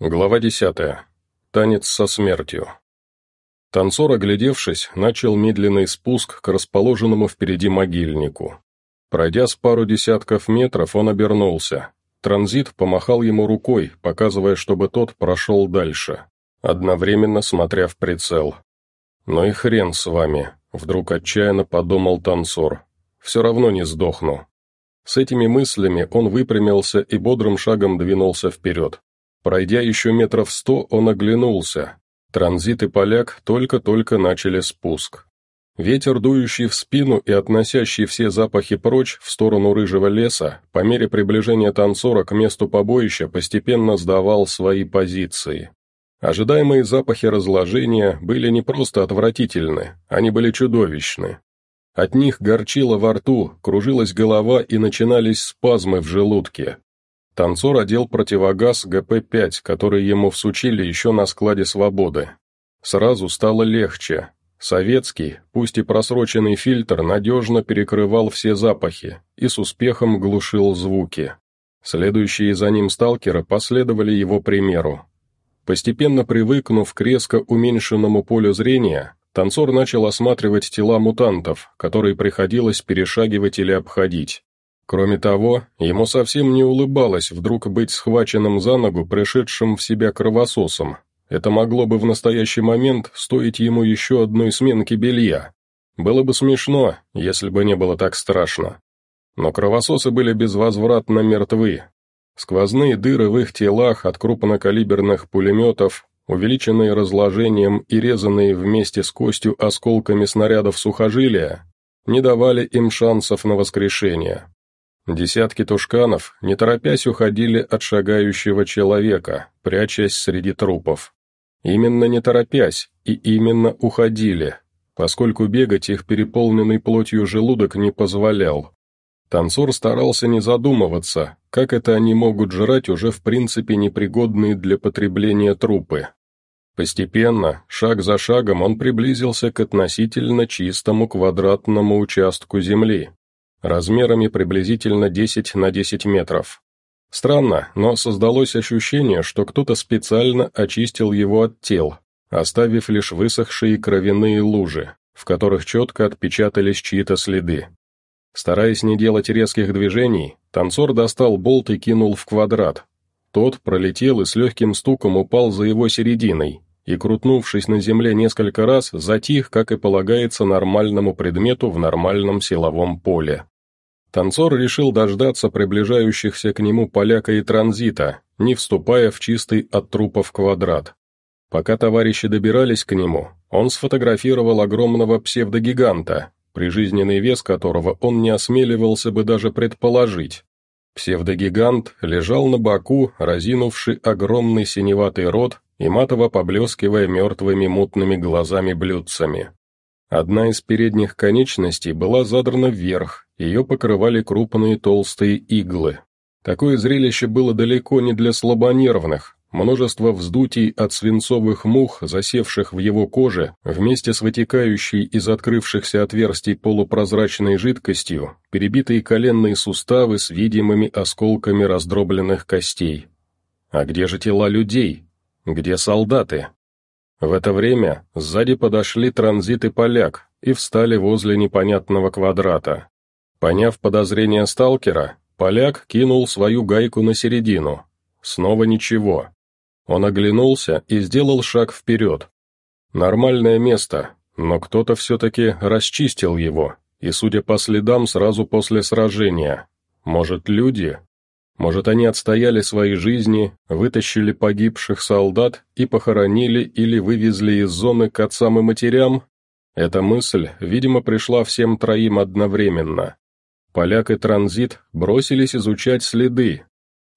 Глава десятая. Танец со смертью. Танцор, оглядевшись, начал медленный спуск к расположенному впереди могильнику. Пройдя с пару десятков метров, он обернулся. Транзит помахал ему рукой, показывая, чтобы тот прошел дальше, одновременно смотря в прицел. «Ну и хрен с вами», — вдруг отчаянно подумал танцор. «Все равно не сдохну». С этими мыслями он выпрямился и бодрым шагом двинулся вперед. Пройдя еще метров сто, он оглянулся. Транзит и поляк только-только начали спуск. Ветер, дующий в спину и относящий все запахи прочь в сторону рыжего леса, по мере приближения танцора к месту побоища постепенно сдавал свои позиции. Ожидаемые запахи разложения были не просто отвратительны, они были чудовищны. От них горчило во рту, кружилась голова и начинались спазмы в желудке. Танцор одел противогаз ГП-5, который ему всучили еще на складе «Свободы». Сразу стало легче. Советский, пусть и просроченный фильтр, надежно перекрывал все запахи и с успехом глушил звуки. Следующие за ним сталкеры последовали его примеру. Постепенно привыкнув к резко уменьшенному полю зрения, танцор начал осматривать тела мутантов, которые приходилось перешагивать или обходить. Кроме того, ему совсем не улыбалось вдруг быть схваченным за ногу пришедшим в себя кровососом. Это могло бы в настоящий момент стоить ему еще одной сменки белья. Было бы смешно, если бы не было так страшно. Но кровососы были безвозвратно мертвы. Сквозные дыры в их телах от крупнокалиберных пулеметов, увеличенные разложением и резанные вместе с костью осколками снарядов сухожилия, не давали им шансов на воскрешение. Десятки тушканов, не торопясь, уходили от шагающего человека, прячась среди трупов. Именно не торопясь, и именно уходили, поскольку бегать их переполненный плотью желудок не позволял. Танцор старался не задумываться, как это они могут жрать уже в принципе непригодные для потребления трупы. Постепенно, шаг за шагом, он приблизился к относительно чистому квадратному участку земли, размерами приблизительно 10 на 10 метров. Странно, но создалось ощущение, что кто-то специально очистил его от тел, оставив лишь высохшие кровяные лужи, в которых четко отпечатались чьи-то следы. Стараясь не делать резких движений, танцор достал болт и кинул в квадрат. Тот пролетел и с легким стуком упал за его серединой, и, крутнувшись на земле несколько раз, затих, как и полагается нормальному предмету в нормальном силовом поле. Танцор решил дождаться приближающихся к нему поляка и транзита, не вступая в чистый от трупов квадрат. Пока товарищи добирались к нему, он сфотографировал огромного псевдогиганта, прижизненный вес которого он не осмеливался бы даже предположить. Псевдогигант лежал на боку, разинувший огромный синеватый рот и матово поблескивая мертвыми мутными глазами-блюдцами. Одна из передних конечностей была задрана вверх, ее покрывали крупные толстые иглы. Такое зрелище было далеко не для слабонервных. Множество вздутий от свинцовых мух, засевших в его коже, вместе с вытекающей из открывшихся отверстий полупрозрачной жидкостью, перебитые коленные суставы с видимыми осколками раздробленных костей. А где же тела людей? Где солдаты? В это время сзади подошли транзит и поляк и встали возле непонятного квадрата. Поняв подозрение сталкера, поляк кинул свою гайку на середину. Снова ничего. Он оглянулся и сделал шаг вперед. Нормальное место, но кто-то все-таки расчистил его, и, судя по следам, сразу после сражения. Может, люди? Может, они отстояли свои жизни, вытащили погибших солдат и похоронили или вывезли из зоны к отцам и матерям? Эта мысль, видимо, пришла всем троим одновременно. Поляк и транзит бросились изучать следы.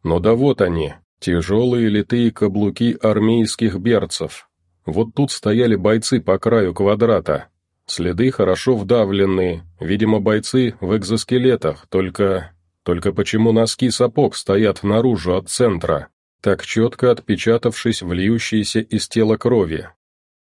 Но да вот они, тяжелые литые каблуки армейских берцев. Вот тут стояли бойцы по краю квадрата. Следы хорошо вдавленные, видимо, бойцы в экзоскелетах, только... Только почему носки сапог стоят наружу от центра, так четко отпечатавшись в льющейся из тела крови?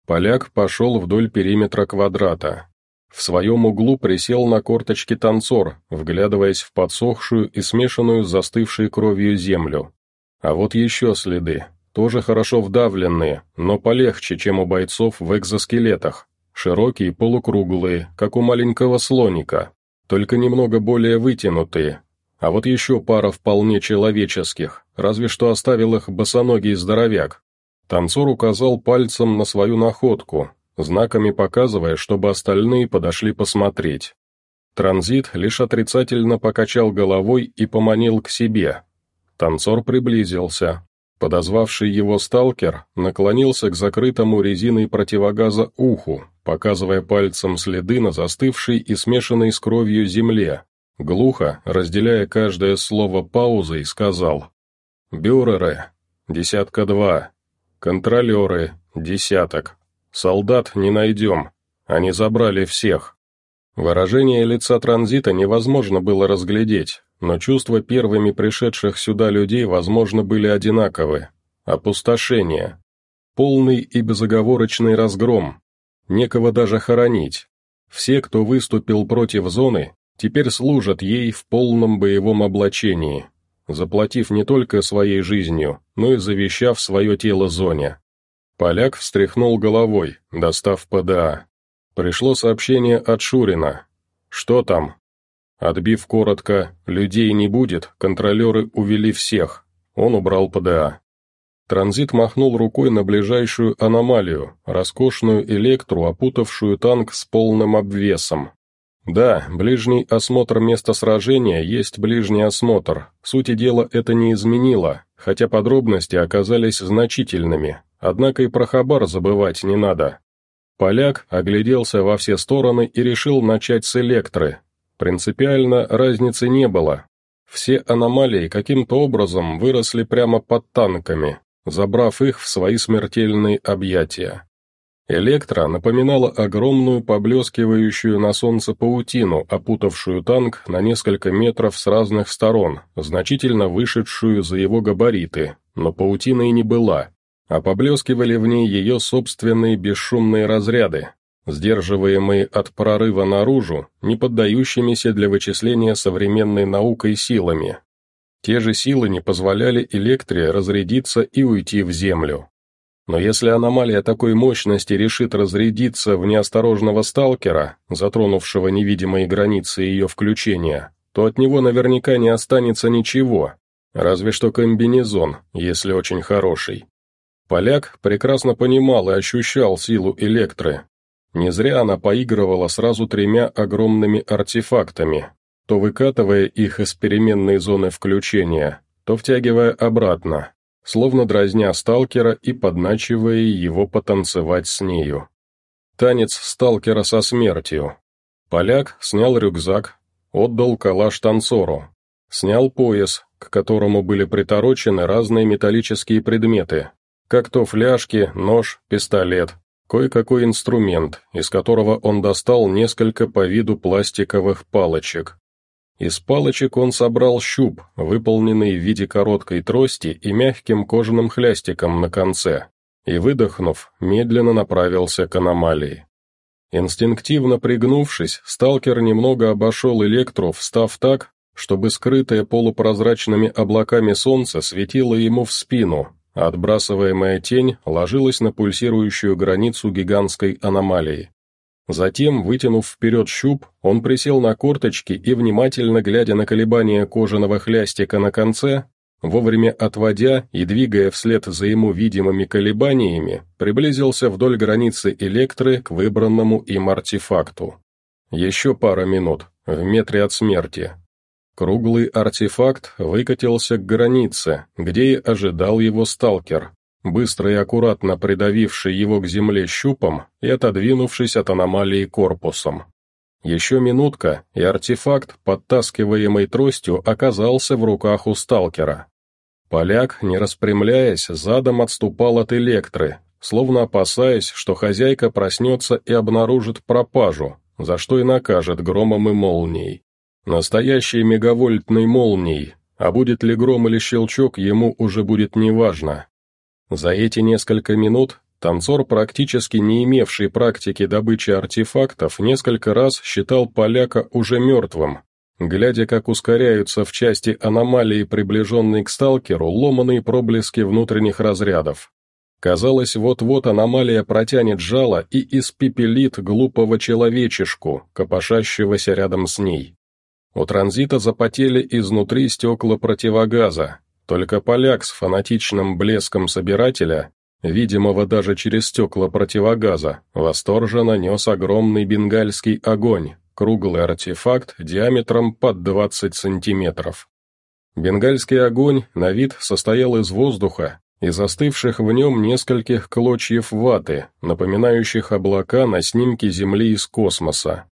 Поляк пошел вдоль периметра квадрата. В своем углу присел на корточки танцор, вглядываясь в подсохшую и смешанную с застывшей кровью землю. А вот еще следы. тоже хорошо вдавленные, но полегче, чем у бойцов в экзоскелетах. Широкие, полукруглые, как у маленького слоника, только немного более вытянутые. А вот еще пара вполне человеческих, разве что оставил их босоногий здоровяк. Танцор указал пальцем на свою находку, знаками показывая, чтобы остальные подошли посмотреть. Транзит лишь отрицательно покачал головой и поманил к себе. Танцор приблизился. Подозвавший его сталкер наклонился к закрытому резиной противогаза уху, показывая пальцем следы на застывшей и смешанной с кровью земле. Глухо, разделяя каждое слово паузой, сказал «Бюреры, десятка два, контролеры, десяток, солдат не найдем, они забрали всех». Выражение лица транзита невозможно было разглядеть, но чувства первыми пришедших сюда людей, возможно, были одинаковы. Опустошение. Полный и безоговорочный разгром. Некого даже хоронить. Все, кто выступил против зоны, теперь служат ей в полном боевом облачении, заплатив не только своей жизнью, но и завещав свое тело зоне. Поляк встряхнул головой, достав ПДА. Пришло сообщение от Шурина. «Что там?» Отбив коротко «людей не будет», контролеры увели всех. Он убрал ПДА. Транзит махнул рукой на ближайшую аномалию, роскошную электру, опутавшую танк с полным обвесом. Да, ближний осмотр места сражения есть ближний осмотр. Сути дела это не изменило, хотя подробности оказались значительными. Однако и про хабар забывать не надо. Поляк огляделся во все стороны и решил начать с электры, Принципиально разницы не было. Все аномалии каким-то образом выросли прямо под танками, забрав их в свои смертельные объятия. Электро напоминала огромную поблескивающую на солнце паутину, опутавшую танк на несколько метров с разных сторон, значительно вышедшую за его габариты, но паутиной не была, а поблескивали в ней ее собственные бесшумные разряды, сдерживаемые от прорыва наружу, не поддающимися для вычисления современной наукой силами. Те же силы не позволяли Электре разрядиться и уйти в Землю. Но если аномалия такой мощности решит разрядиться в неосторожного сталкера, затронувшего невидимые границы ее включения, то от него наверняка не останется ничего, разве что комбинезон, если очень хороший. Поляк прекрасно понимал и ощущал силу Электры, не зря она поигрывала сразу тремя огромными артефактами, то выкатывая их из переменной зоны включения, то втягивая обратно, словно дразня сталкера и подначивая его потанцевать с нею. Танец сталкера со смертью. Поляк снял рюкзак, отдал калаш танцору, снял пояс, к которому были приторочены разные металлические предметы, как то фляжки, нож, пистолет, кое-какой инструмент, из которого он достал несколько по виду пластиковых палочек. Из палочек он собрал щуп, выполненный в виде короткой трости и мягким кожаным хлястиком на конце, и, выдохнув, медленно направился к аномалии. Инстинктивно пригнувшись, сталкер немного обошел электру, встав так, чтобы скрытое полупрозрачными облаками солнце светило ему в спину, отбрасываемая тень ложилась на пульсирующую границу гигантской аномалии. Затем, вытянув вперед щуп, он присел на корточки и, внимательно глядя на колебания кожаного хлястика на конце, вовремя отводя и двигая вслед за ему видимыми колебаниями, приблизился вдоль границы электры к выбранному им артефакту. Еще пара минут, в метре от смерти, Круглый артефакт выкатился к границе, где и ожидал его сталкер, быстро и аккуратно придавивший его к земле щупом и отодвинувшись от аномалии корпусом. Еще минутка, и артефакт, подтаскиваемый тростью, оказался в руках у сталкера. Поляк, не распрямляясь, задом отступал от электры, словно опасаясь, что хозяйка проснется и обнаружит пропажу, за что и накажет громом и молнией. Настоящей мегавольтной молнией, а будет ли гром или щелчок, ему уже будет неважно. За эти несколько минут танцор, практически не имевший практики добычи артефактов, несколько раз считал поляка уже мертвым, глядя, как ускоряются в части аномалии, приближенной к сталкеру, ломаные проблески внутренних разрядов. Казалось, вот-вот аномалия протянет жало и испепелит глупого человечешку, копошащегося рядом с ней. У транзита запотели изнутри стекла противогаза, только поляк с фанатичным блеском собирателя, видимого даже через стекла противогаза, восторженно нес огромный бенгальский огонь, круглый артефакт диаметром под 20 сантиметров. Бенгальский огонь на вид состоял из воздуха, и застывших в нем нескольких клочьев ваты, напоминающих облака на снимке Земли из космоса.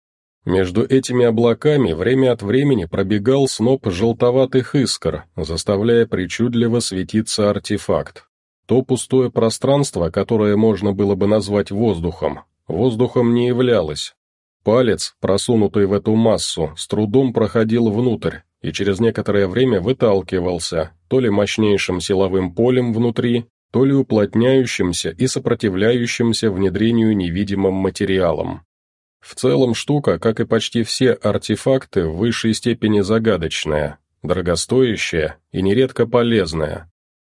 Между этими облаками время от времени пробегал сноп желтоватых искр, заставляя причудливо светиться артефакт. То пустое пространство, которое можно было бы назвать воздухом, воздухом не являлось. Палец, просунутый в эту массу, с трудом проходил внутрь, и через некоторое время выталкивался, то ли мощнейшим силовым полем внутри, то ли уплотняющимся и сопротивляющимся внедрению невидимым материалом. В целом штука, как и почти все артефакты, в высшей степени загадочная, дорогостоящая и нередко полезная.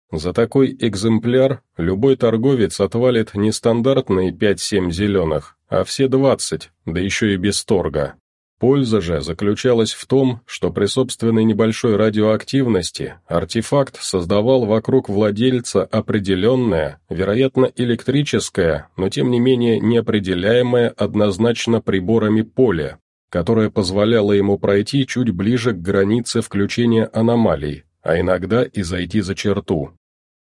За такой экземпляр любой торговец отвалит не стандартные 5-7 зеленых, а все 20, да еще и без торга. Польза же заключалась в том, что при собственной небольшой радиоактивности артефакт создавал вокруг владельца определенное, вероятно электрическое, но тем не менее неопределяемое однозначно приборами поле, которое позволяло ему пройти чуть ближе к границе включения аномалий, а иногда и зайти за черту.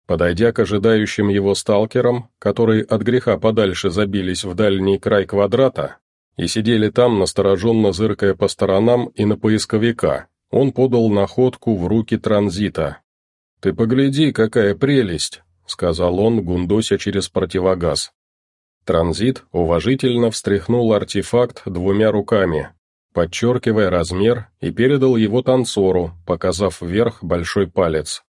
Подойдя к ожидающим его сталкерам, которые от греха подальше забились в дальний край квадрата, и сидели там, настороженно зыркая по сторонам и на поисковика. Он подал находку в руки транзита. «Ты погляди, какая прелесть!» — сказал он, гундося через противогаз. Транзит уважительно встряхнул артефакт двумя руками, подчеркивая размер, и передал его танцору, показав вверх большой палец.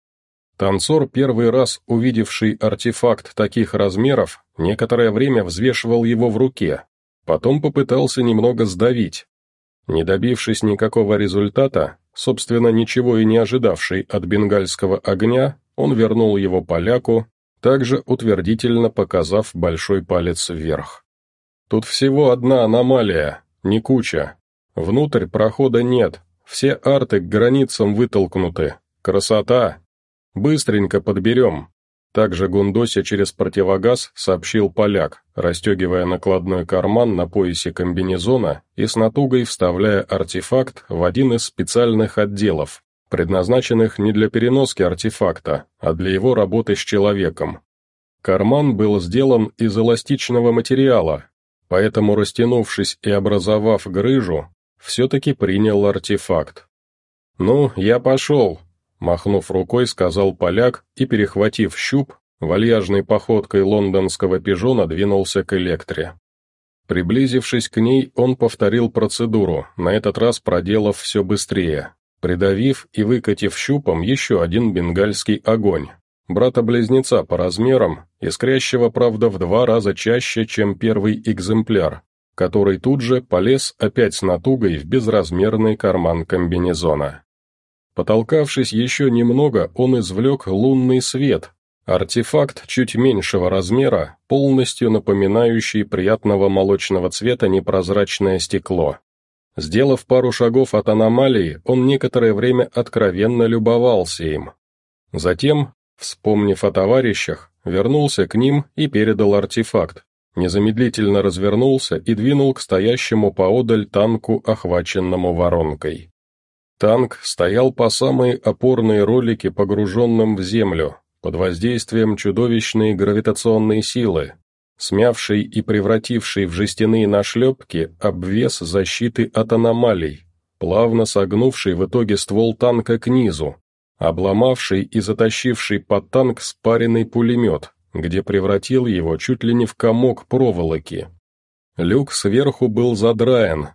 Танцор, первый раз увидевший артефакт таких размеров, некоторое время взвешивал его в руке, Потом попытался немного сдавить. Не добившись никакого результата, собственно, ничего и не ожидавший от бенгальского огня, он вернул его поляку, также утвердительно показав большой палец вверх. «Тут всего одна аномалия, не куча. Внутрь прохода нет, все арты к границам вытолкнуты. Красота! Быстренько подберем, также Гундося через противогаз сообщил поляк, расстегивая накладной карман на поясе комбинезона и с натугой вставляя артефакт в один из специальных отделов, предназначенных не для переноски артефакта, а для его работы с человеком. Карман был сделан из эластичного материала, поэтому, растянувшись и образовав грыжу, все-таки принял артефакт. «Ну, я пошел», Махнув рукой, сказал поляк и, перехватив щуп, вальяжной походкой лондонского пижона двинулся к электре. Приблизившись к ней, он повторил процедуру, на этот раз проделав все быстрее, придавив и выкатив щупом еще один бенгальский огонь, брата-близнеца по размерам, искрящего, правда, в два раза чаще, чем первый экземпляр, который тут же полез опять с натугой в безразмерный карман комбинезона. Потолкавшись еще немного, он извлек лунный свет, артефакт чуть меньшего размера, полностью напоминающий приятного молочного цвета непрозрачное стекло. Сделав пару шагов от аномалии, он некоторое время откровенно любовался им. Затем, вспомнив о товарищах, вернулся к ним и передал артефакт, незамедлительно развернулся и двинул к стоящему поодаль танку, охваченному воронкой. Танк стоял по самой опорной ролике, погруженным в землю, под воздействием чудовищной гравитационной силы, смявшей и превратившей в жестяные нашлепки обвес защиты от аномалий, плавно согнувший в итоге ствол танка к низу, обломавший и затащивший под танк спаренный пулемет, где превратил его чуть ли не в комок проволоки. Люк сверху был задраен.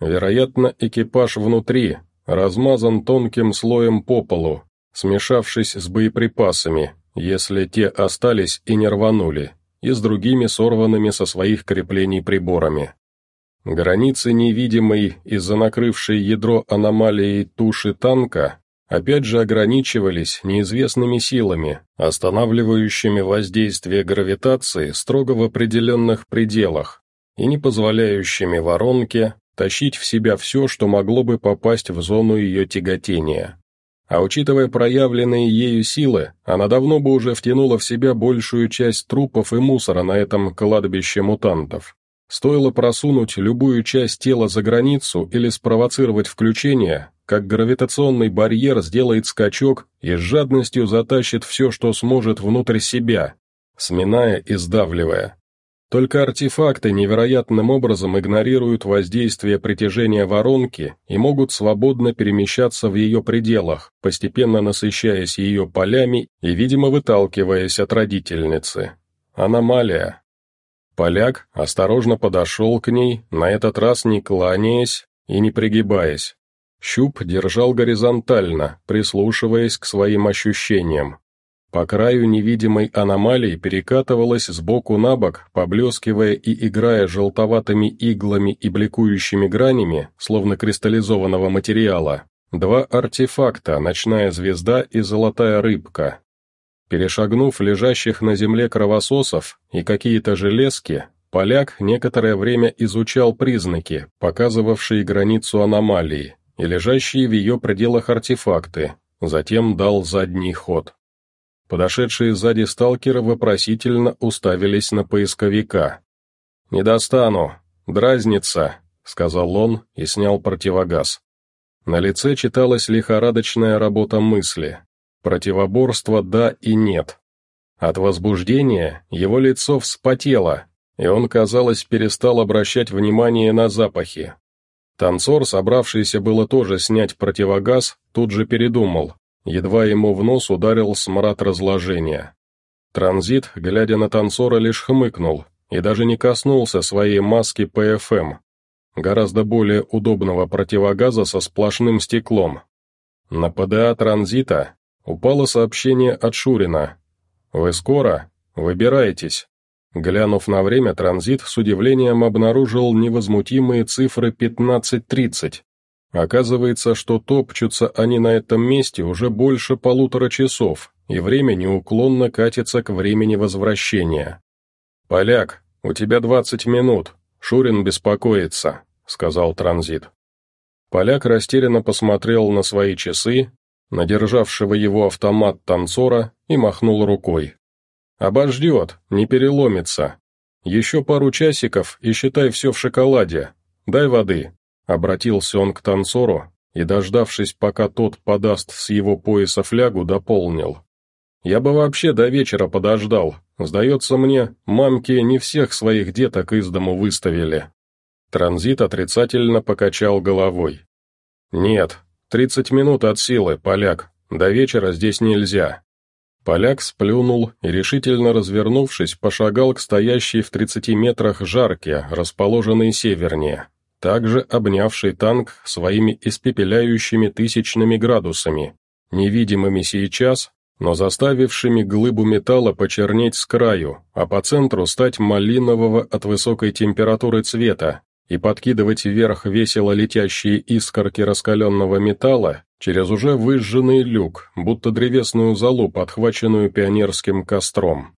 Вероятно, экипаж внутри, размазан тонким слоем по полу, смешавшись с боеприпасами, если те остались и не рванули, и с другими сорванными со своих креплений приборами. Границы невидимой из-за накрывшей ядро аномалии туши танка опять же ограничивались неизвестными силами, останавливающими воздействие гравитации строго в определенных пределах и не позволяющими воронке тащить в себя все, что могло бы попасть в зону ее тяготения. А учитывая проявленные ею силы, она давно бы уже втянула в себя большую часть трупов и мусора на этом кладбище мутантов. Стоило просунуть любую часть тела за границу или спровоцировать включение, как гравитационный барьер сделает скачок и с жадностью затащит все, что сможет внутрь себя, сминая и сдавливая. Только артефакты невероятным образом игнорируют воздействие притяжения воронки и могут свободно перемещаться в ее пределах, постепенно насыщаясь ее полями и, видимо, выталкиваясь от родительницы. Аномалия. Поляк осторожно подошел к ней, на этот раз не кланяясь и не пригибаясь. Щуп держал горизонтально, прислушиваясь к своим ощущениям. По краю невидимой аномалии перекатывалась сбоку на бок, поблескивая и играя желтоватыми иглами и бликующими гранями, словно кристаллизованного материала, два артефакта «Ночная звезда» и «Золотая рыбка». Перешагнув лежащих на земле кровососов и какие-то железки, поляк некоторое время изучал признаки, показывавшие границу аномалии, и лежащие в ее пределах артефакты, затем дал задний ход. Подошедшие сзади сталкеры вопросительно уставились на поисковика. «Не достану. Дразнится», — сказал он и снял противогаз. На лице читалась лихорадочная работа мысли. Противоборство «да» и «нет». От возбуждения его лицо вспотело, и он, казалось, перестал обращать внимание на запахи. Танцор, собравшийся было тоже снять противогаз, тут же передумал, Едва ему в нос ударил смрад разложения. Транзит, глядя на танцора, лишь хмыкнул и даже не коснулся своей маски ПФМ, гораздо более удобного противогаза со сплошным стеклом. На ПДА транзита упало сообщение от Шурина. «Вы скоро? Выбирайтесь». Глянув на время, транзит с удивлением обнаружил невозмутимые цифры 15.30. Оказывается, что топчутся они на этом месте уже больше полутора часов, и время неуклонно катится к времени возвращения. «Поляк, у тебя двадцать минут, Шурин беспокоится», — сказал транзит. Поляк растерянно посмотрел на свои часы, на державшего его автомат танцора и махнул рукой. «Обождет, не переломится. Еще пару часиков и считай все в шоколаде. Дай воды». Обратился он к танцору и, дождавшись, пока тот подаст с его пояса флягу, дополнил. «Я бы вообще до вечера подождал. Сдается мне, мамки не всех своих деток из дому выставили». Транзит отрицательно покачал головой. «Нет, тридцать минут от силы, поляк. До вечера здесь нельзя». Поляк сплюнул и, решительно развернувшись, пошагал к стоящей в тридцати метрах жарке, расположенной севернее также обнявший танк своими испепеляющими тысячными градусами, невидимыми сейчас, но заставившими глыбу металла почернеть с краю, а по центру стать малинового от высокой температуры цвета и подкидывать вверх весело летящие искорки раскаленного металла через уже выжженный люк, будто древесную залу, подхваченную пионерским костром.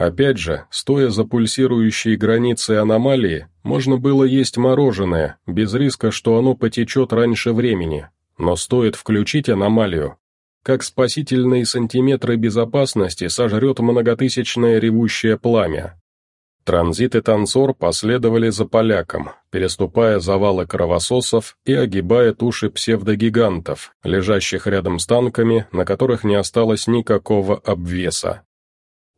Опять же, стоя за пульсирующей границей аномалии, можно было есть мороженое, без риска, что оно потечет раньше времени. Но стоит включить аномалию, как спасительные сантиметры безопасности сожрет многотысячное ревущее пламя. Транзит и танцор последовали за поляком, переступая завалы кровососов и огибая туши псевдогигантов, лежащих рядом с танками, на которых не осталось никакого обвеса.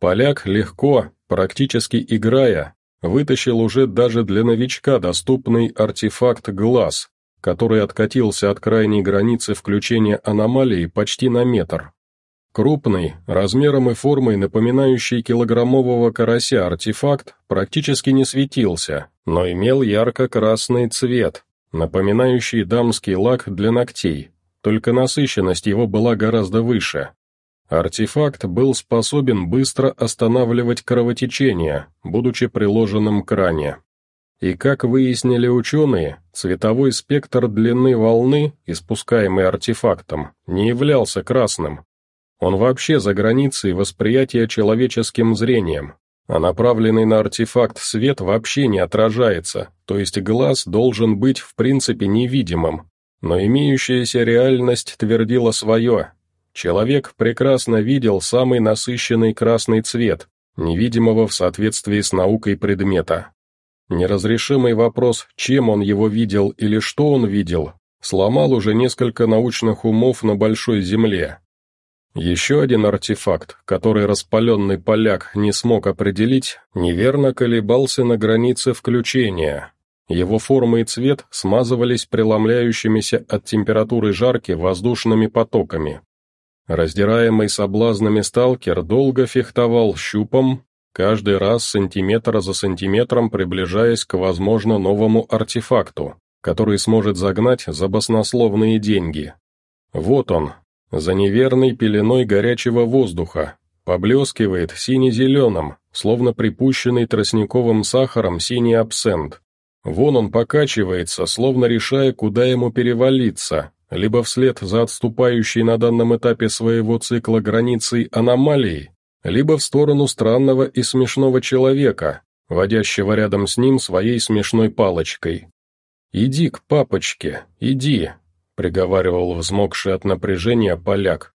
Поляк легко, практически играя, вытащил уже даже для новичка доступный артефакт «Глаз», который откатился от крайней границы включения аномалии почти на метр. Крупный, размером и формой напоминающий килограммового карася артефакт практически не светился, но имел ярко-красный цвет, напоминающий дамский лак для ногтей, только насыщенность его была гораздо выше. Артефакт был способен быстро останавливать кровотечение, будучи приложенным к ране. И как выяснили ученые, цветовой спектр длины волны, испускаемый артефактом, не являлся красным. Он вообще за границей восприятия человеческим зрением, а направленный на артефакт свет вообще не отражается, то есть глаз должен быть в принципе невидимым. Но имеющаяся реальность твердила свое. Человек прекрасно видел самый насыщенный красный цвет, невидимого в соответствии с наукой предмета. Неразрешимый вопрос, чем он его видел или что он видел, сломал уже несколько научных умов на Большой Земле. Еще один артефакт, который распаленный поляк не смог определить, неверно колебался на границе включения. Его форма и цвет смазывались преломляющимися от температуры жарки воздушными потоками. Раздираемый соблазнами сталкер долго фехтовал щупом, каждый раз сантиметр за сантиметром приближаясь к, возможно, новому артефакту, который сможет загнать за баснословные деньги. Вот он, за неверной пеленой горячего воздуха, поблескивает сине-зеленым, словно припущенный тростниковым сахаром синий абсент. Вон он покачивается, словно решая, куда ему перевалиться, либо вслед за отступающей на данном этапе своего цикла границей аномалией, либо в сторону странного и смешного человека, водящего рядом с ним своей смешной палочкой. «Иди к папочке, иди, — приговаривал взмокший от напряжения поляк.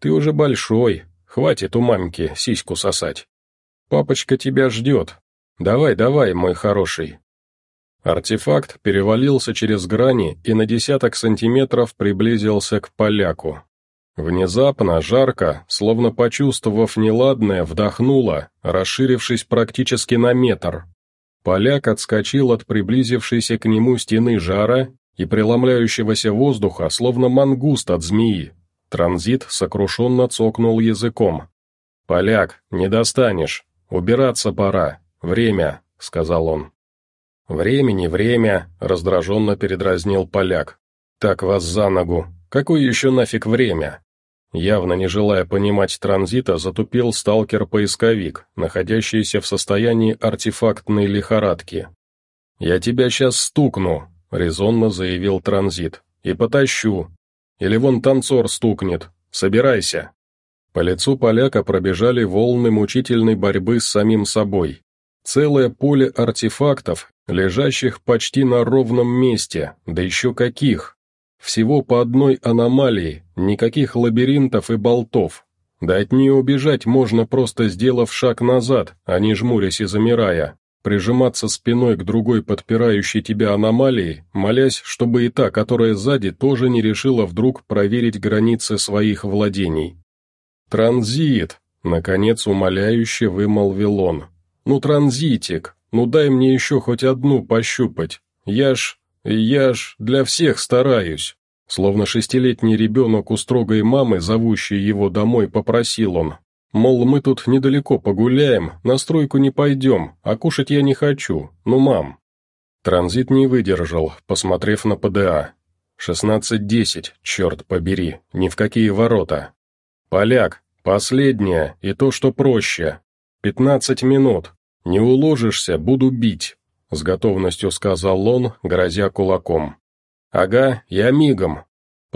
«Ты уже большой, хватит у мамки сиську сосать. Папочка тебя ждет. Давай, давай, мой хороший». Артефакт перевалился через грани и на десяток сантиметров приблизился к поляку. Внезапно, жарко, словно почувствовав неладное, вдохнуло, расширившись практически на метр. Поляк отскочил от приблизившейся к нему стены жара и преломляющегося воздуха, словно мангуст от змеи. Транзит сокрушенно цокнул языком. «Поляк, не достанешь. Убираться пора. Время», — сказал он. «Времени, время», — раздраженно передразнил поляк. «Так вас за ногу. Какое еще нафиг время?» Явно не желая понимать транзита, затупил сталкер-поисковик, находящийся в состоянии артефактной лихорадки. «Я тебя сейчас стукну», — резонно заявил транзит. «И потащу. Или вон танцор стукнет. Собирайся». По лицу поляка пробежали волны мучительной борьбы с самим собой. Целое поле артефактов, лежащих почти на ровном месте, да еще каких. Всего по одной аномалии, никаких лабиринтов и болтов. Да от нее убежать можно просто сделав шаг назад, а не жмурясь и замирая прижиматься спиной к другой подпирающей тебя аномалии, молясь, чтобы и та, которая сзади, тоже не решила вдруг проверить границы своих владений. «Транзит!» — наконец умоляюще вымолвил он. «Ну, транзитик, ну дай мне еще хоть одну пощупать. Я ж... я ж для всех стараюсь». Словно шестилетний ребенок у строгой мамы, зовущей его домой, попросил он. Мол, мы тут недалеко погуляем, на стройку не пойдем, а кушать я не хочу, ну, мам. Транзит не выдержал, посмотрев на ПДА. «Шестнадцать десять, черт побери, ни в какие ворота. Поляк, последнее, и то, что проще. Пятнадцать минут. Не уложишься, буду бить», — с готовностью сказал он, грозя кулаком. «Ага, я мигом»,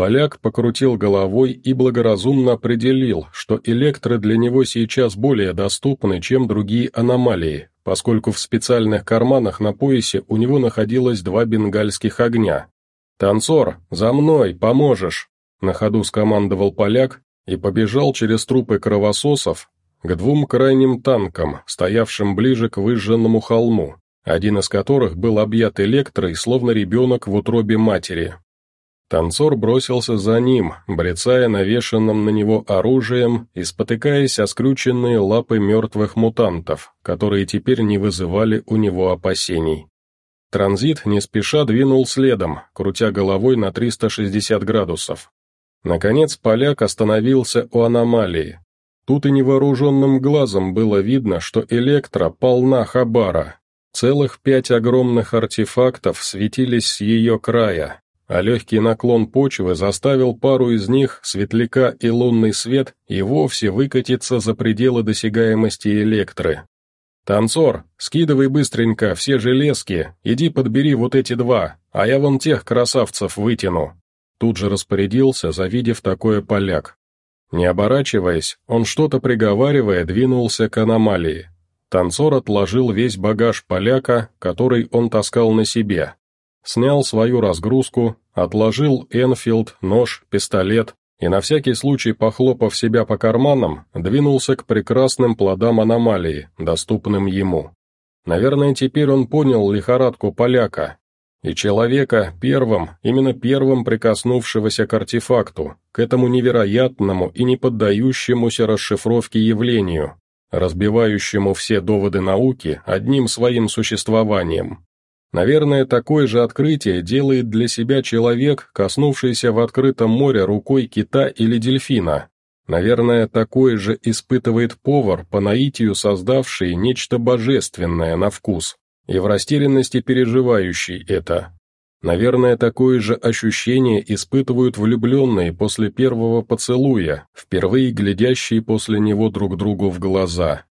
Поляк покрутил головой и благоразумно определил, что электры для него сейчас более доступны, чем другие аномалии, поскольку в специальных карманах на поясе у него находилось два бенгальских огня. «Танцор, за мной, поможешь!» На ходу скомандовал поляк и побежал через трупы кровососов к двум крайним танкам, стоявшим ближе к выжженному холму, один из которых был объят электрой, словно ребенок в утробе матери. Танцор бросился за ним, брецая навешанным на него оружием и спотыкаясь о скрюченные лапы мертвых мутантов, которые теперь не вызывали у него опасений. Транзит не спеша двинул следом, крутя головой на 360 градусов. Наконец поляк остановился у аномалии. Тут и невооруженным глазом было видно, что электро полна хабара. Целых пять огромных артефактов светились с ее края, а легкий наклон почвы заставил пару из них, светляка и лунный свет, и вовсе выкатиться за пределы досягаемости электры. «Танцор, скидывай быстренько все железки, иди подбери вот эти два, а я вон тех красавцев вытяну». Тут же распорядился, завидев такое поляк. Не оборачиваясь, он что-то приговаривая двинулся к аномалии. Танцор отложил весь багаж поляка, который он таскал на себе. Снял свою разгрузку, отложил Энфилд, нож, пистолет и на всякий случай, похлопав себя по карманам, двинулся к прекрасным плодам аномалии, доступным ему. Наверное, теперь он понял лихорадку поляка, и человека первым, именно первым прикоснувшегося к артефакту, к этому невероятному и не поддающемуся расшифровке явлению, разбивающему все доводы науки одним своим существованием. Наверное, такое же открытие делает для себя человек, коснувшийся в открытом море рукой кита или дельфина. Наверное, такое же испытывает повар, по наитию создавший нечто божественное на вкус, и в растерянности переживающий это. Наверное, такое же ощущение испытывают влюбленные после первого поцелуя, впервые глядящие после него друг другу в глаза.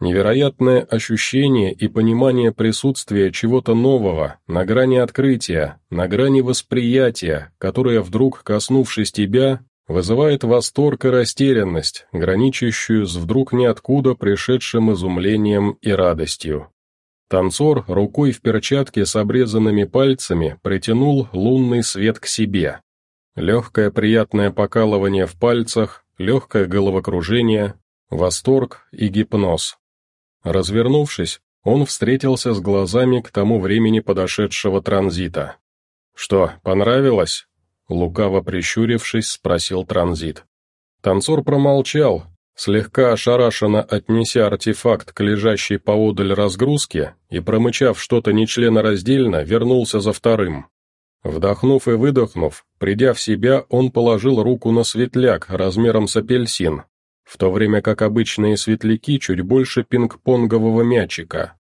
Невероятное ощущение и понимание присутствия чего-то нового, на грани открытия, на грани восприятия, которое вдруг, коснувшись тебя, вызывает восторг и растерянность, граничащую с вдруг ниоткуда пришедшим изумлением и радостью. Танцор рукой в перчатке с обрезанными пальцами притянул лунный свет к себе. Легкое приятное покалывание в пальцах, легкое головокружение, восторг и гипноз. Развернувшись, он встретился с глазами к тому времени подошедшего транзита. «Что, понравилось?» Лукаво прищурившись, спросил транзит. Танцор промолчал, слегка ошарашенно отнеся артефакт к лежащей поодаль разгрузке и, промычав что-то нечленораздельно, вернулся за вторым. Вдохнув и выдохнув, придя в себя, он положил руку на светляк размером с апельсин, в то время как обычные светляки чуть больше пинг-понгового мячика.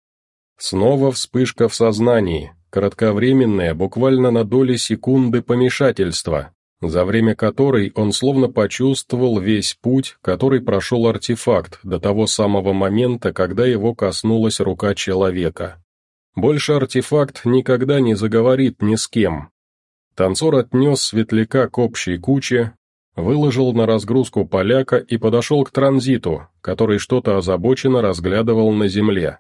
Снова вспышка в сознании, кратковременная, буквально на доли секунды помешательства, за время которой он словно почувствовал весь путь, который прошел артефакт до того самого момента, когда его коснулась рука человека. Больше артефакт никогда не заговорит ни с кем. Танцор отнес светляка к общей куче, выложил на разгрузку поляка и подошел к транзиту, который что-то озабоченно разглядывал на земле.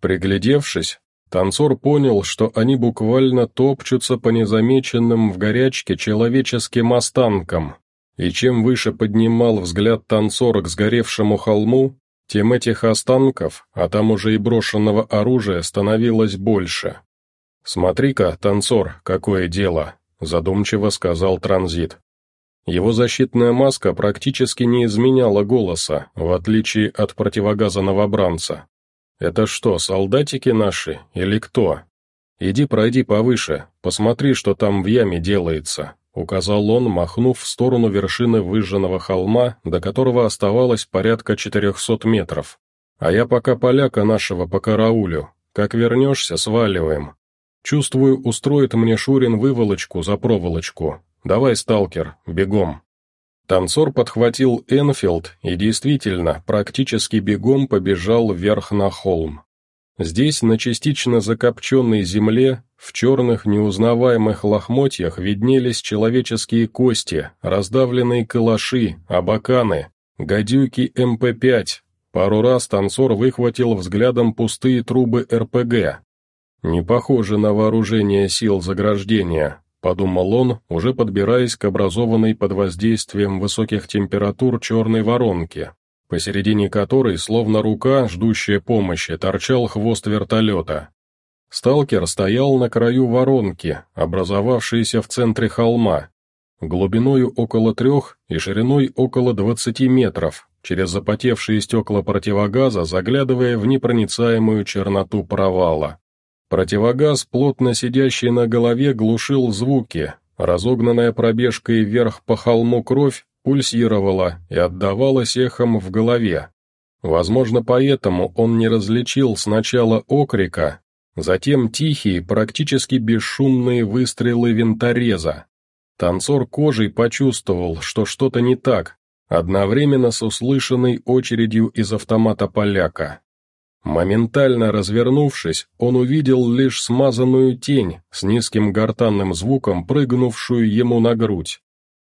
Приглядевшись, танцор понял, что они буквально топчутся по незамеченным в горячке человеческим останкам, и чем выше поднимал взгляд танцора к сгоревшему холму, тем этих останков, а там уже и брошенного оружия, становилось больше. «Смотри-ка, танцор, какое дело!» — задумчиво сказал транзит. Его защитная маска практически не изменяла голоса, в отличие от противогаза новобранца. «Это что, солдатики наши или кто? Иди пройди повыше, посмотри, что там в яме делается», указал он, махнув в сторону вершины выжженного холма, до которого оставалось порядка 400 метров. «А я пока поляка нашего по караулю. Как вернешься, сваливаем. Чувствую, устроит мне Шурин выволочку за проволочку, «Давай, сталкер, бегом». Танцор подхватил Энфилд и действительно, практически бегом побежал вверх на холм. Здесь, на частично закопченной земле, в черных неузнаваемых лохмотьях виднелись человеческие кости, раздавленные калаши, абаканы, гадюки МП-5. Пару раз танцор выхватил взглядом пустые трубы РПГ. Не похоже на вооружение сил заграждения, — подумал он, уже подбираясь к образованной под воздействием высоких температур черной воронке, посередине которой, словно рука, ждущая помощи, торчал хвост вертолета. Сталкер стоял на краю воронки, образовавшейся в центре холма, глубиною около трех и шириной около двадцати метров, через запотевшие стекла противогаза заглядывая в непроницаемую черноту провала. Противогаз, плотно сидящий на голове, глушил звуки, разогнанная пробежкой вверх по холму кровь пульсировала и отдавалась эхом в голове. Возможно, поэтому он не различил сначала окрика, затем тихие, практически бесшумные выстрелы винтореза. Танцор кожей почувствовал, что что-то не так, одновременно с услышанной очередью из автомата поляка. Моментально развернувшись, он увидел лишь смазанную тень с низким гортанным звуком, прыгнувшую ему на грудь.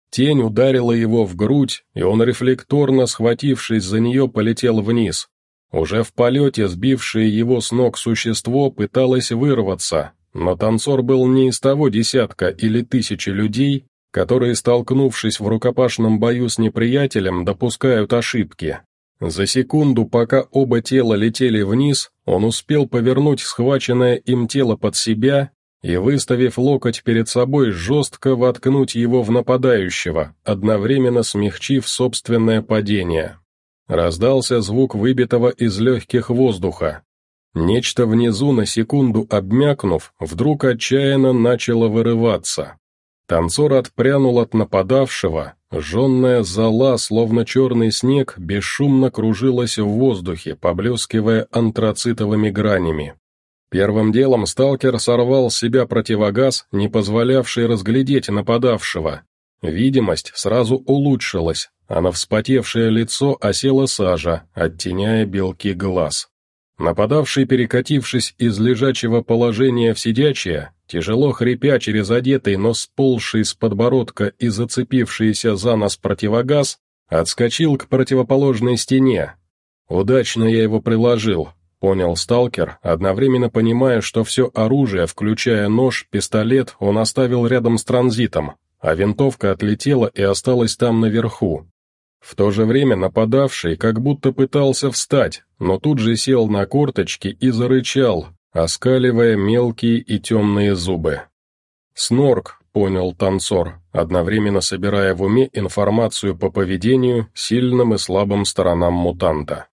Тень ударила его в грудь, и он, рефлекторно схватившись за нее, полетел вниз. Уже в полете сбившее его с ног существо пыталось вырваться, но танцор был не из того десятка или тысячи людей, которые, столкнувшись в рукопашном бою с неприятелем, допускают ошибки. За секунду, пока оба тела летели вниз, он успел повернуть схваченное им тело под себя и, выставив локоть перед собой, жестко воткнуть его в нападающего, одновременно смягчив собственное падение. Раздался звук выбитого из легких воздуха. Нечто внизу, на секунду обмякнув, вдруг отчаянно начало вырываться. Танцор отпрянул от нападавшего, жженная зола, словно черный снег, бесшумно кружилась в воздухе, поблескивая антрацитовыми гранями. Первым делом сталкер сорвал с себя противогаз, не позволявший разглядеть нападавшего. Видимость сразу улучшилась, а на вспотевшее лицо осела сажа, оттеняя белки глаз. Нападавший, перекатившись из лежачего положения в сидячее, тяжело хрипя через одетый, но сползший с подбородка и зацепившийся за нос противогаз, отскочил к противоположной стене. «Удачно я его приложил», — понял сталкер, одновременно понимая, что все оружие, включая нож, пистолет, он оставил рядом с транзитом, а винтовка отлетела и осталась там наверху. В то же время нападавший как будто пытался встать, но тут же сел на корточки и зарычал, оскаливая мелкие и темные зубы. «Снорк», — понял танцор, одновременно собирая в уме информацию по поведению, сильным и слабым сторонам мутанта.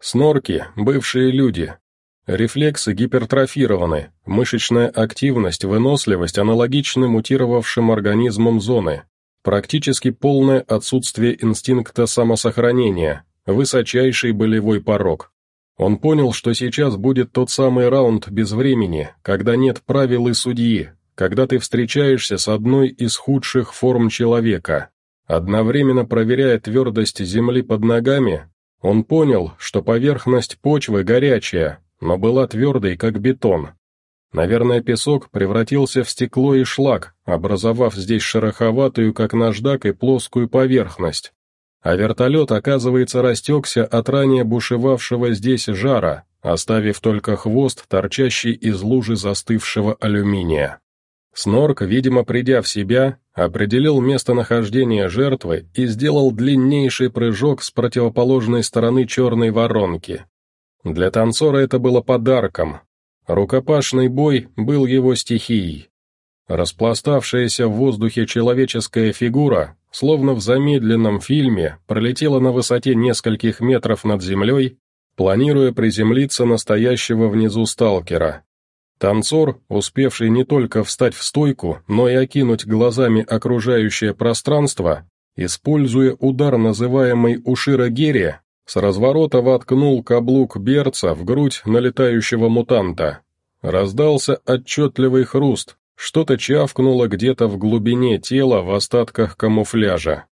Снорки — бывшие люди. Рефлексы гипертрофированы, мышечная активность, выносливость аналогичны мутировавшим организмам зоны, Практически полное отсутствие инстинкта самосохранения, высочайший болевой порог. Он понял, что сейчас будет тот самый раунд без времени, когда нет правил и судьи, когда ты встречаешься с одной из худших форм человека. Одновременно проверяя твердость земли под ногами, он понял, что поверхность почвы горячая, но была твердой, как бетон. Наверное, песок превратился в стекло и шлак, образовав здесь шероховатую, как наждак, и плоскую поверхность. А вертолет, оказывается, растекся от ранее бушевавшего здесь жара, оставив только хвост, торчащий из лужи застывшего алюминия. Снорк, видимо, придя в себя, определил местонахождение жертвы и сделал длиннейший прыжок с противоположной стороны черной воронки. Для танцора это было подарком, Рукопашный бой был его стихией. Распластавшаяся в воздухе человеческая фигура, словно в замедленном фильме, пролетела на высоте нескольких метров над землей, планируя приземлиться настоящего внизу сталкера. Танцор, успевший не только встать в стойку, но и окинуть глазами окружающее пространство, используя удар, называемый Ушира Герри, с разворота воткнул каблук берца в грудь налетающего мутанта. Раздался отчетливый хруст, что-то чавкнуло где-то в глубине тела в остатках камуфляжа.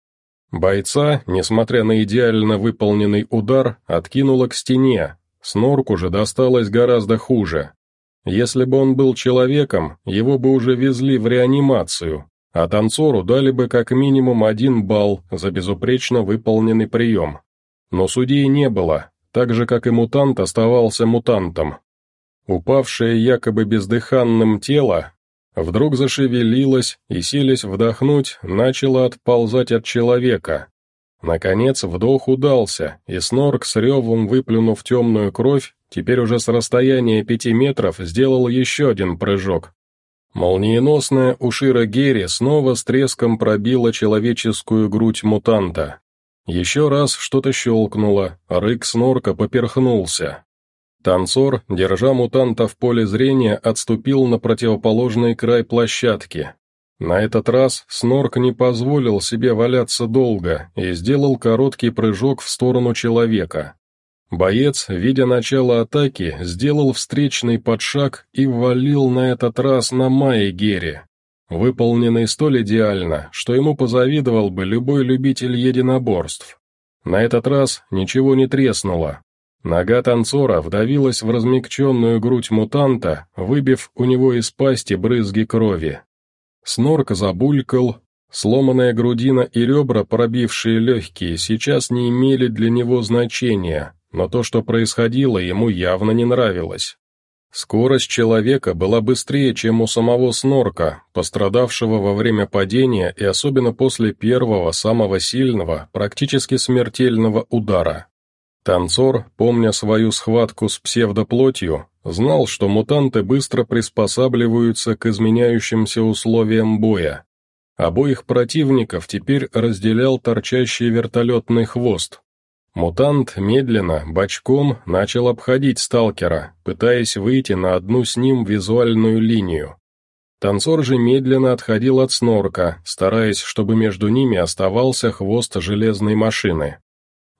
Бойца, несмотря на идеально выполненный удар, откинуло к стене, снорку же досталось гораздо хуже. Если бы он был человеком, его бы уже везли в реанимацию, а танцору дали бы как минимум один балл за безупречно выполненный прием. Но судей не было, так же, как и мутант оставался мутантом. Упавшее якобы бездыханным тело вдруг зашевелилось и, селись вдохнуть, начало отползать от человека. Наконец вдох удался, и Снорк с ревом выплюнув темную кровь, теперь уже с расстояния пяти метров сделал еще один прыжок. Молниеносная ушира Герри снова с треском пробила человеческую грудь мутанта. Еще раз что-то щелкнуло, рык снорка поперхнулся. Танцор, держа мутанта в поле зрения, отступил на противоположный край площадки. На этот раз снорк не позволил себе валяться долго и сделал короткий прыжок в сторону человека. Боец, видя начало атаки, сделал встречный подшаг и ввалил на этот раз на Майе Герри выполненный столь идеально, что ему позавидовал бы любой любитель единоборств. На этот раз ничего не треснуло. Нога танцора вдавилась в размягченную грудь мутанта, выбив у него из пасти брызги крови. Снорк забулькал, сломанная грудина и ребра, пробившие легкие, сейчас не имели для него значения, но то, что происходило, ему явно не нравилось. Скорость человека была быстрее, чем у самого Снорка, пострадавшего во время падения и особенно после первого, самого сильного, практически смертельного удара. Танцор, помня свою схватку с псевдоплотью, знал, что мутанты быстро приспосабливаются к изменяющимся условиям боя. Обоих противников теперь разделял торчащий вертолетный хвост, Мутант медленно, бочком, начал обходить сталкера, пытаясь выйти на одну с ним визуальную линию. Танцор же медленно отходил от снорка, стараясь, чтобы между ними оставался хвост железной машины.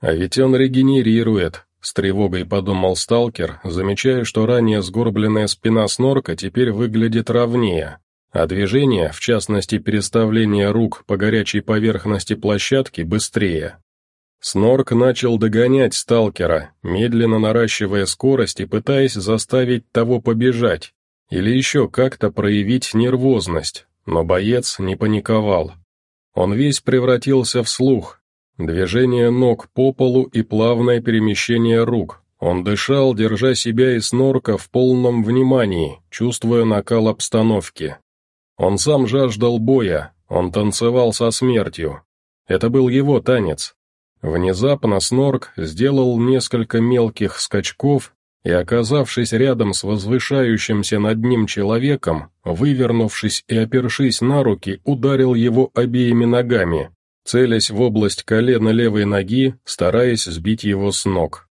«А ведь он регенерирует», — с тревогой подумал сталкер, замечая, что ранее сгорбленная спина снорка теперь выглядит ровнее, а движение, в частности переставление рук по горячей поверхности площадки, быстрее. Снорк начал догонять сталкера, медленно наращивая скорость и пытаясь заставить того побежать, или еще как-то проявить нервозность, но боец не паниковал. Он весь превратился в слух. Движение ног по полу и плавное перемещение рук. Он дышал, держа себя и снорка в полном внимании, чувствуя накал обстановки. Он сам жаждал боя, он танцевал со смертью. Это был его танец, Внезапно Снорк сделал несколько мелких скачков и, оказавшись рядом с возвышающимся над ним человеком, вывернувшись и опершись на руки, ударил его обеими ногами, целясь в область колена левой ноги, стараясь сбить его с ног.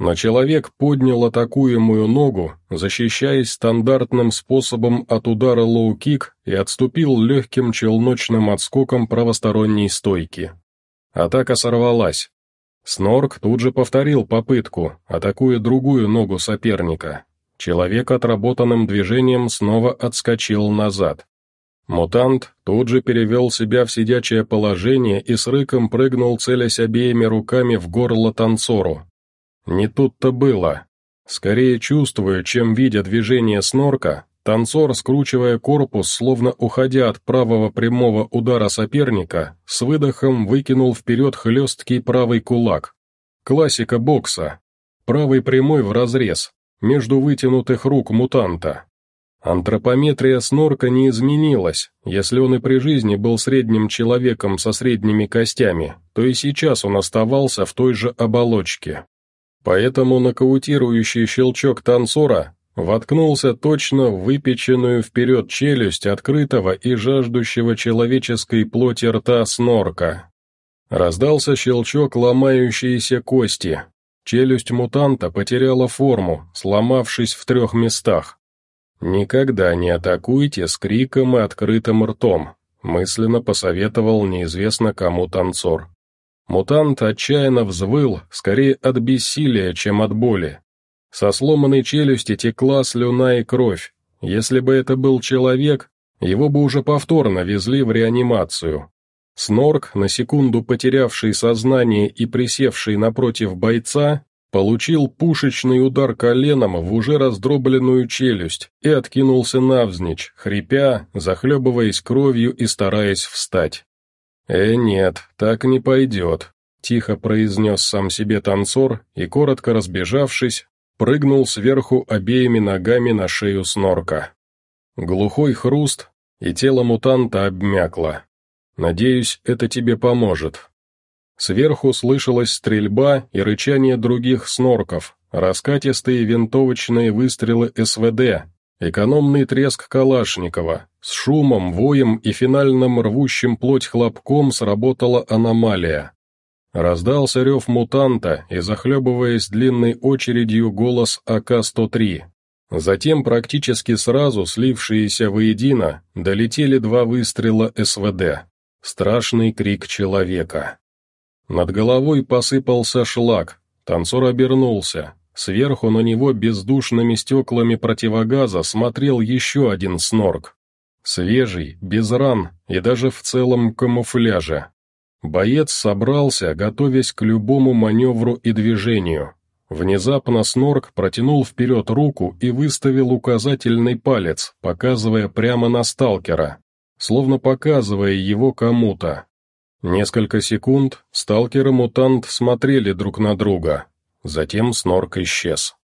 Но человек поднял атакуемую ногу, защищаясь стандартным способом от удара лоу-кик и отступил легким челночным отскоком правосторонней стойки. Атака сорвалась. Снорк тут же повторил попытку, атакуя другую ногу соперника. Человек отработанным движением снова отскочил назад. Мутант тут же перевел себя в сидячее положение и с рыком прыгнул, целясь обеими руками в горло танцору. Не тут-то было. Скорее чувствуя, чем видя движение снорка, Танцор, скручивая корпус, словно уходя от правого прямого удара соперника, с выдохом выкинул вперед хлесткий правый кулак. Классика бокса. Правый прямой в разрез, между вытянутых рук мутанта. Антропометрия снорка не изменилась, если он и при жизни был средним человеком со средними костями, то и сейчас он оставался в той же оболочке. Поэтому нокаутирующий щелчок танцора воткнулся точно в выпеченную вперед челюсть открытого и жаждущего человеческой плоти рта снорка. Раздался щелчок ломающейся кости. Челюсть мутанта потеряла форму, сломавшись в трех местах. «Никогда не атакуйте с криком и открытым ртом», мысленно посоветовал неизвестно кому танцор. Мутант отчаянно взвыл, скорее от бессилия, чем от боли. Со сломанной челюсти текла слюна и кровь. Если бы это был человек, его бы уже повторно везли в реанимацию. Снорк, на секунду потерявший сознание и присевший напротив бойца, получил пушечный удар коленом в уже раздробленную челюсть и откинулся навзничь, хрипя, захлебываясь кровью и стараясь встать. «Э, нет, так не пойдет», — тихо произнес сам себе танцор и, коротко разбежавшись, прыгнул сверху обеими ногами на шею снорка. Глухой хруст, и тело мутанта обмякло. Надеюсь, это тебе поможет. Сверху слышалась стрельба и рычание других снорков, раскатистые винтовочные выстрелы СВД, экономный треск Калашникова. С шумом, воем и финальным рвущим плоть хлопком сработала аномалия. Раздался рев мутанта и, захлебываясь длинной очередью, голос АК-103. Затем, практически сразу слившиеся воедино, долетели два выстрела СВД. Страшный крик человека. Над головой посыпался шлак, танцор обернулся. Сверху на него бездушными стеклами противогаза смотрел еще один снорк. Свежий, без ран и даже в целом камуфляже. Боец собрался, готовясь к любому маневру и движению. Внезапно Снорк протянул вперед руку и выставил указательный палец, показывая прямо на сталкера, словно показывая его кому-то. Несколько секунд сталкер и мутант смотрели друг на друга. Затем Снорк исчез.